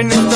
Can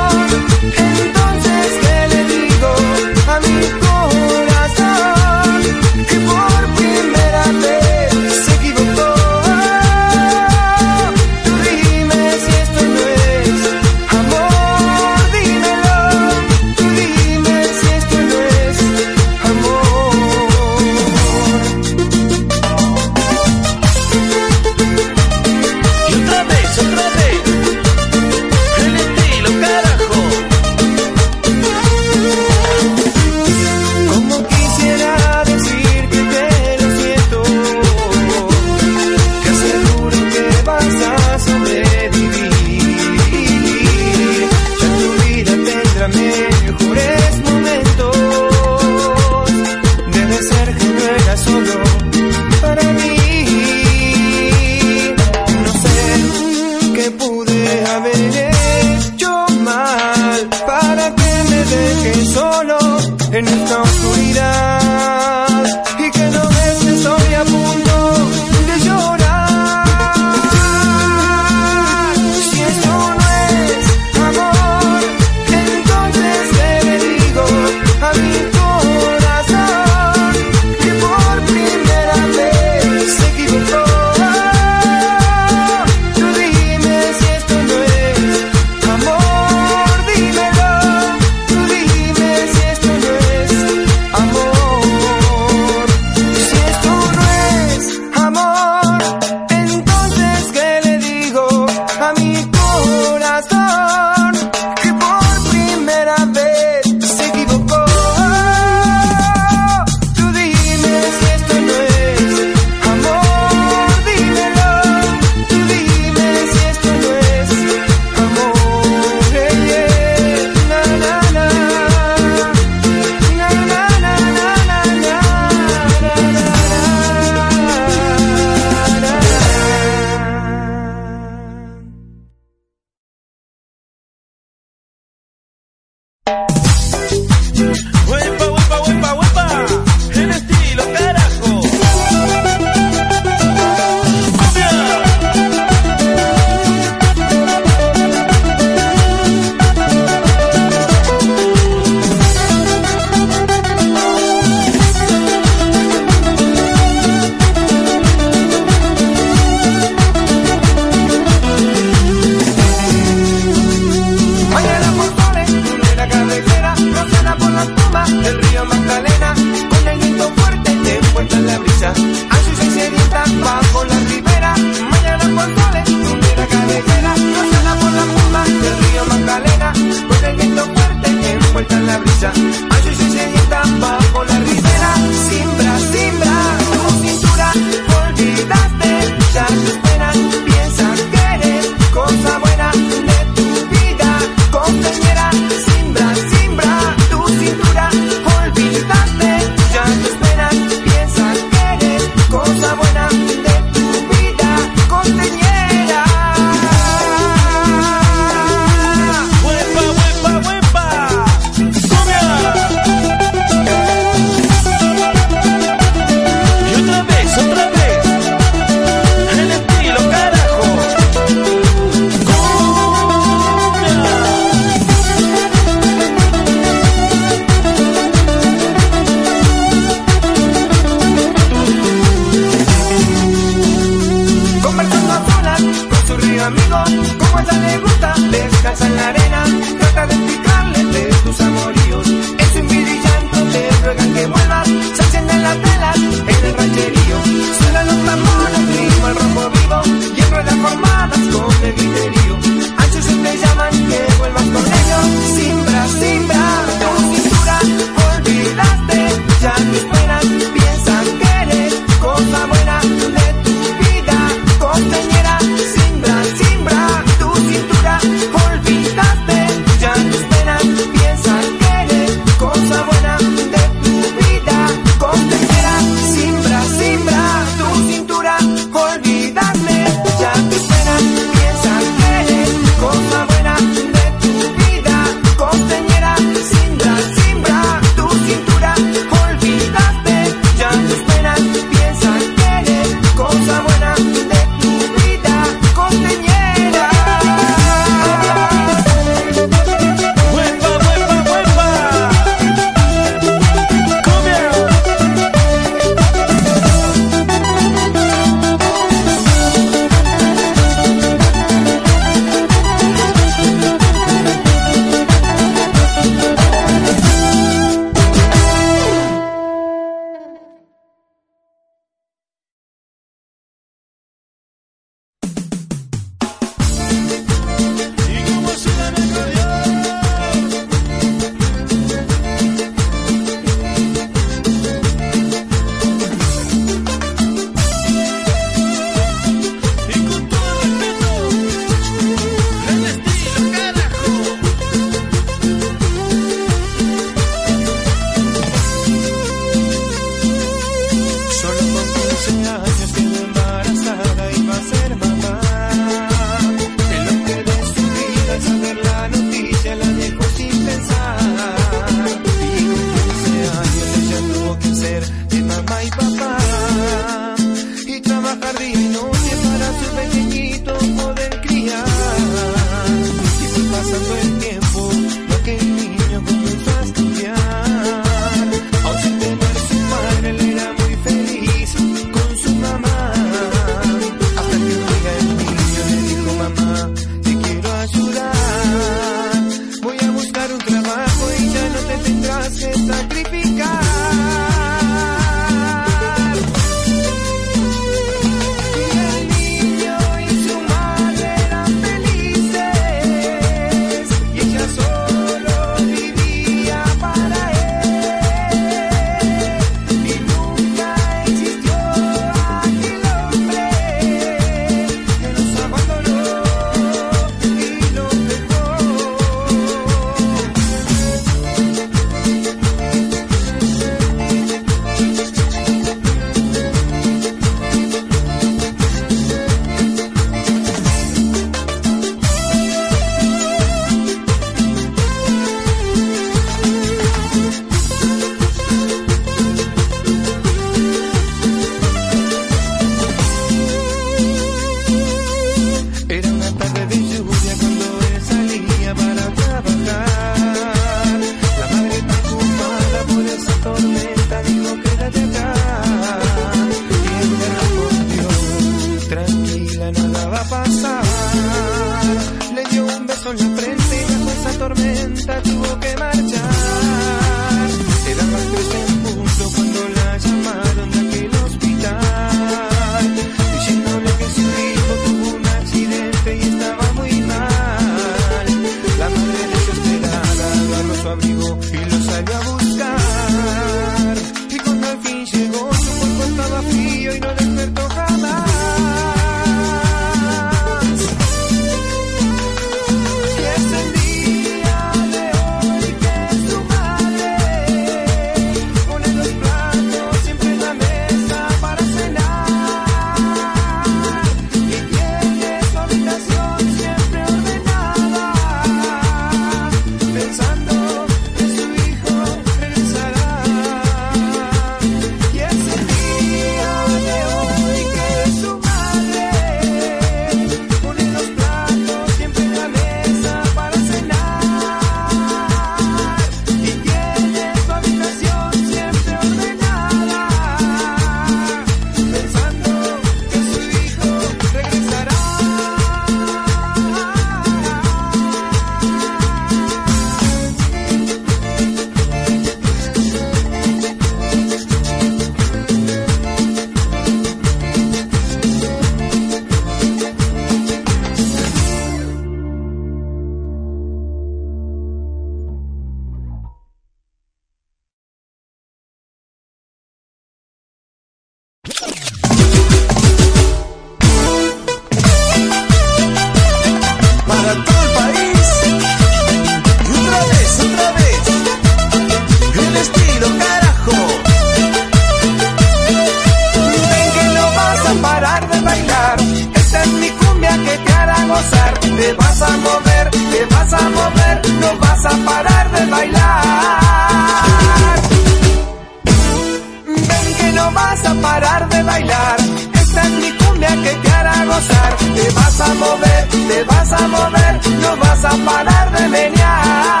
vas a parar de menear.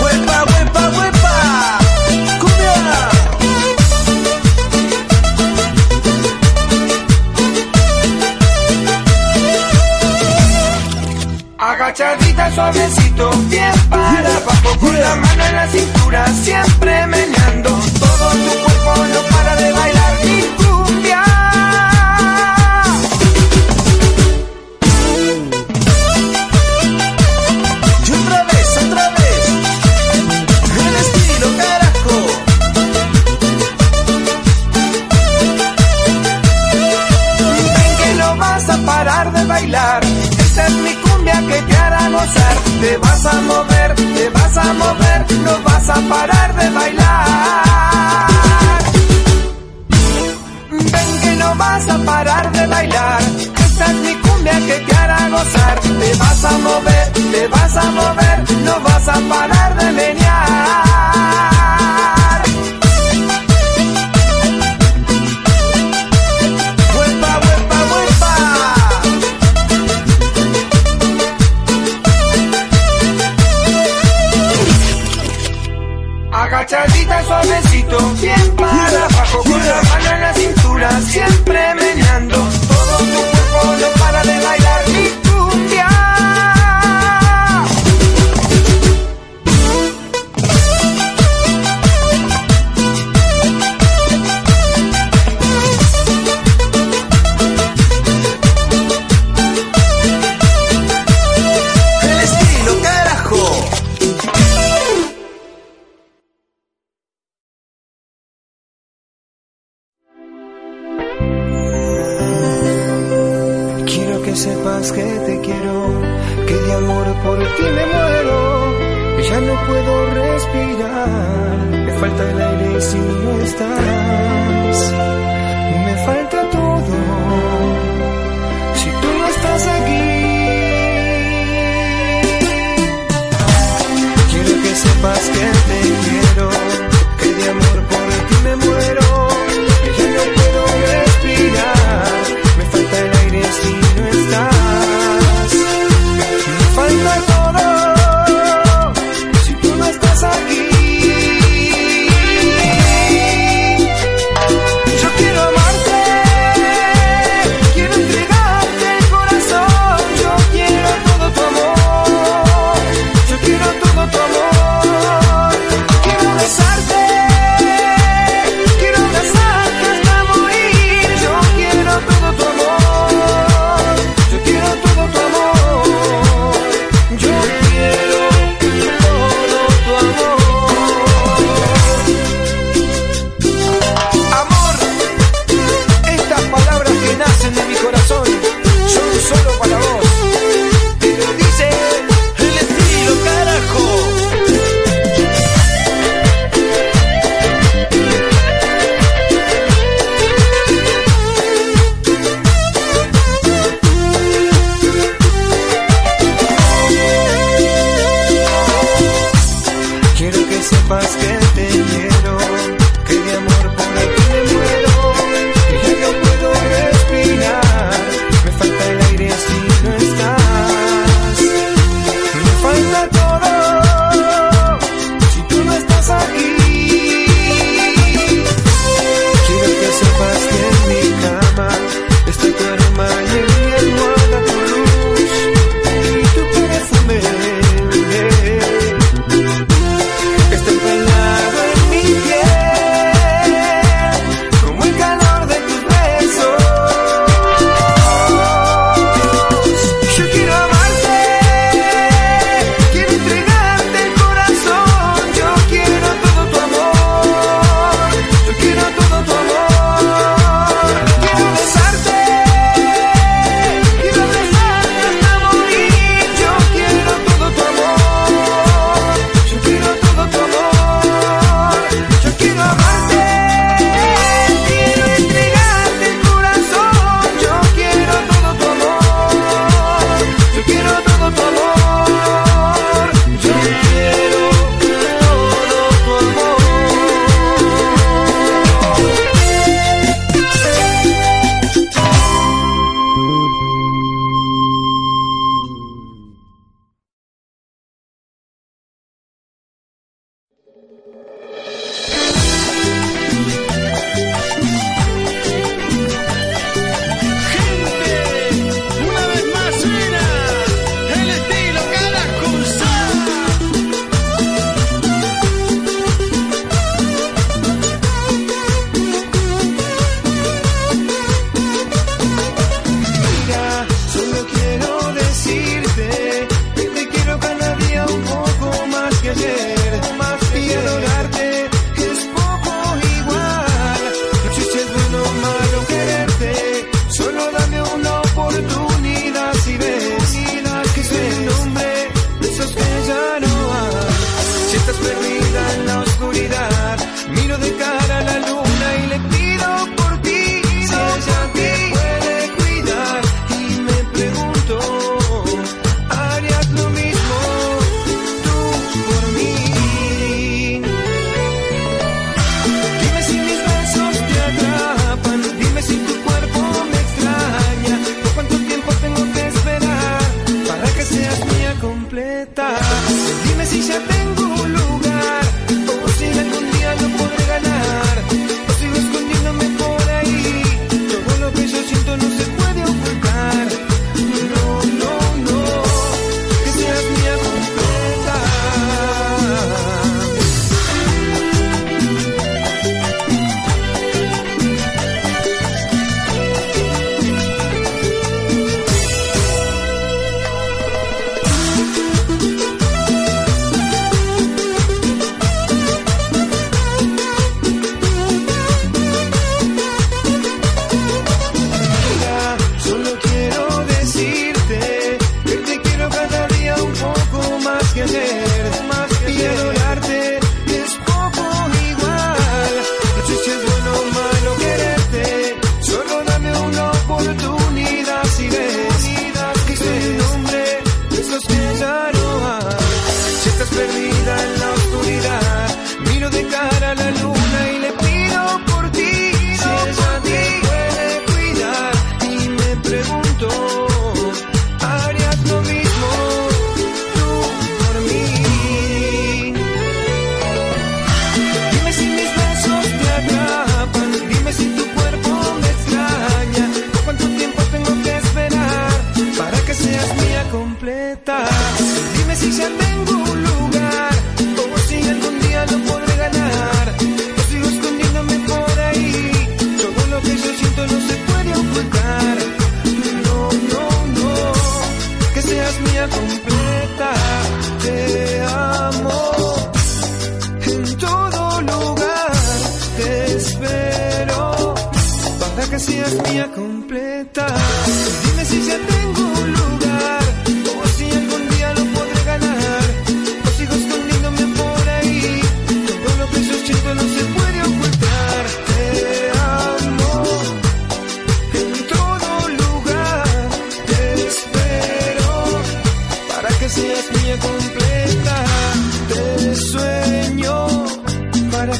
Huepa, huepa, huepa, cumbia. Agachadita, suavecita.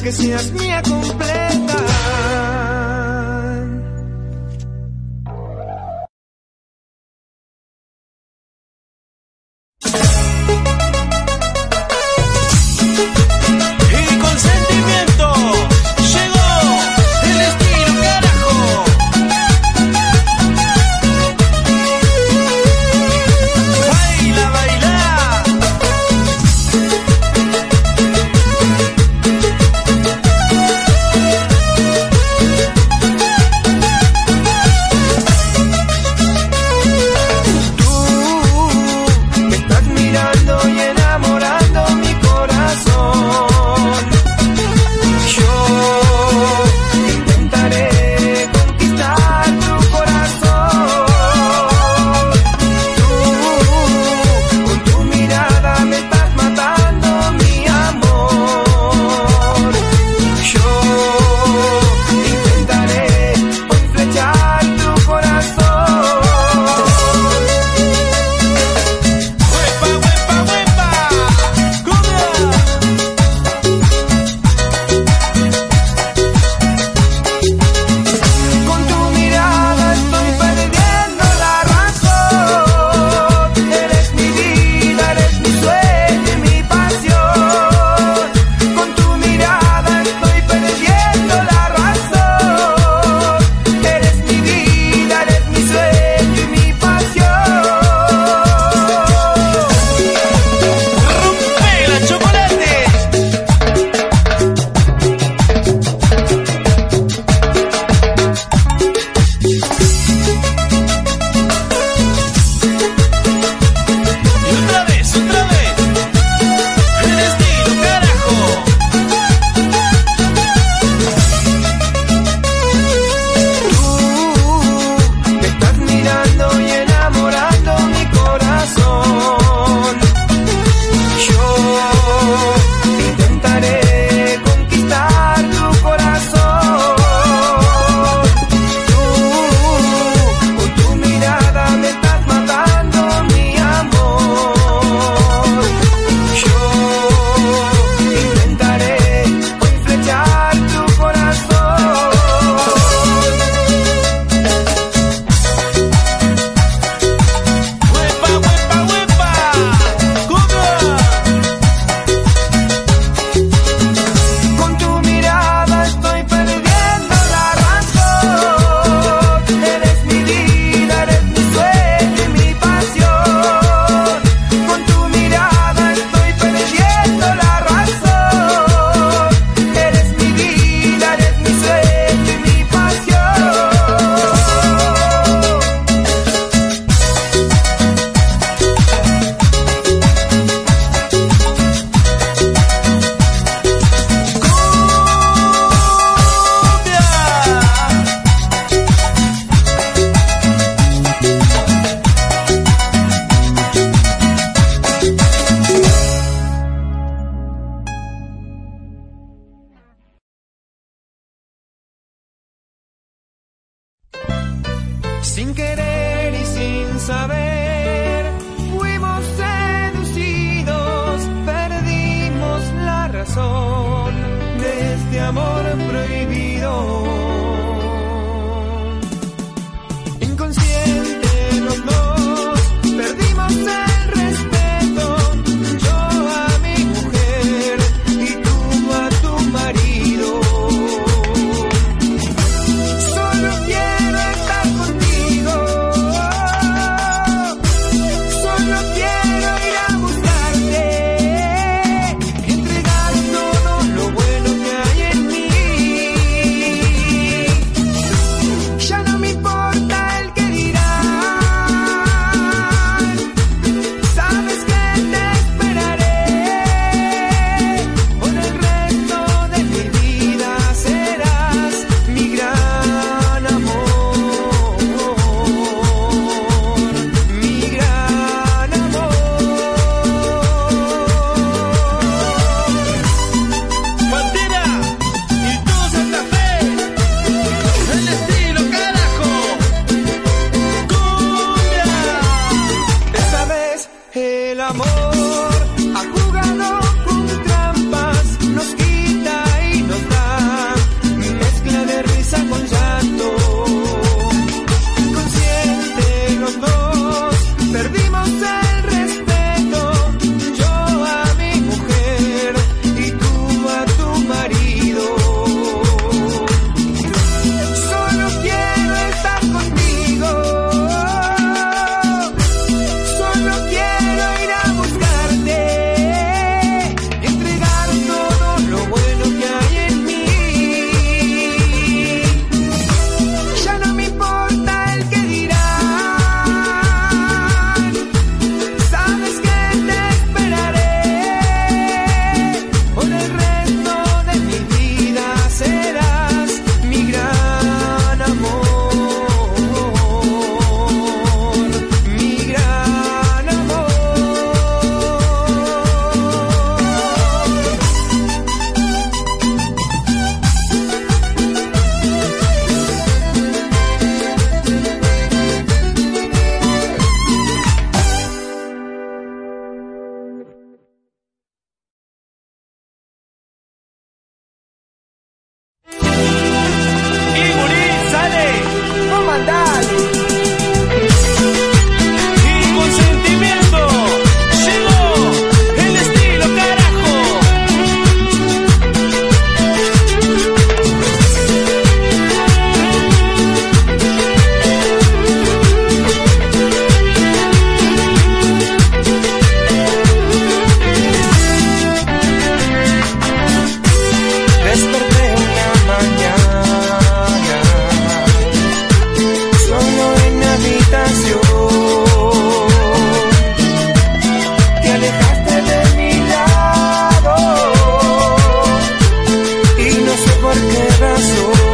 que seas mía completa. qué razón.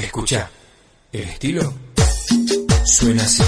Escucha, el estilo suena así.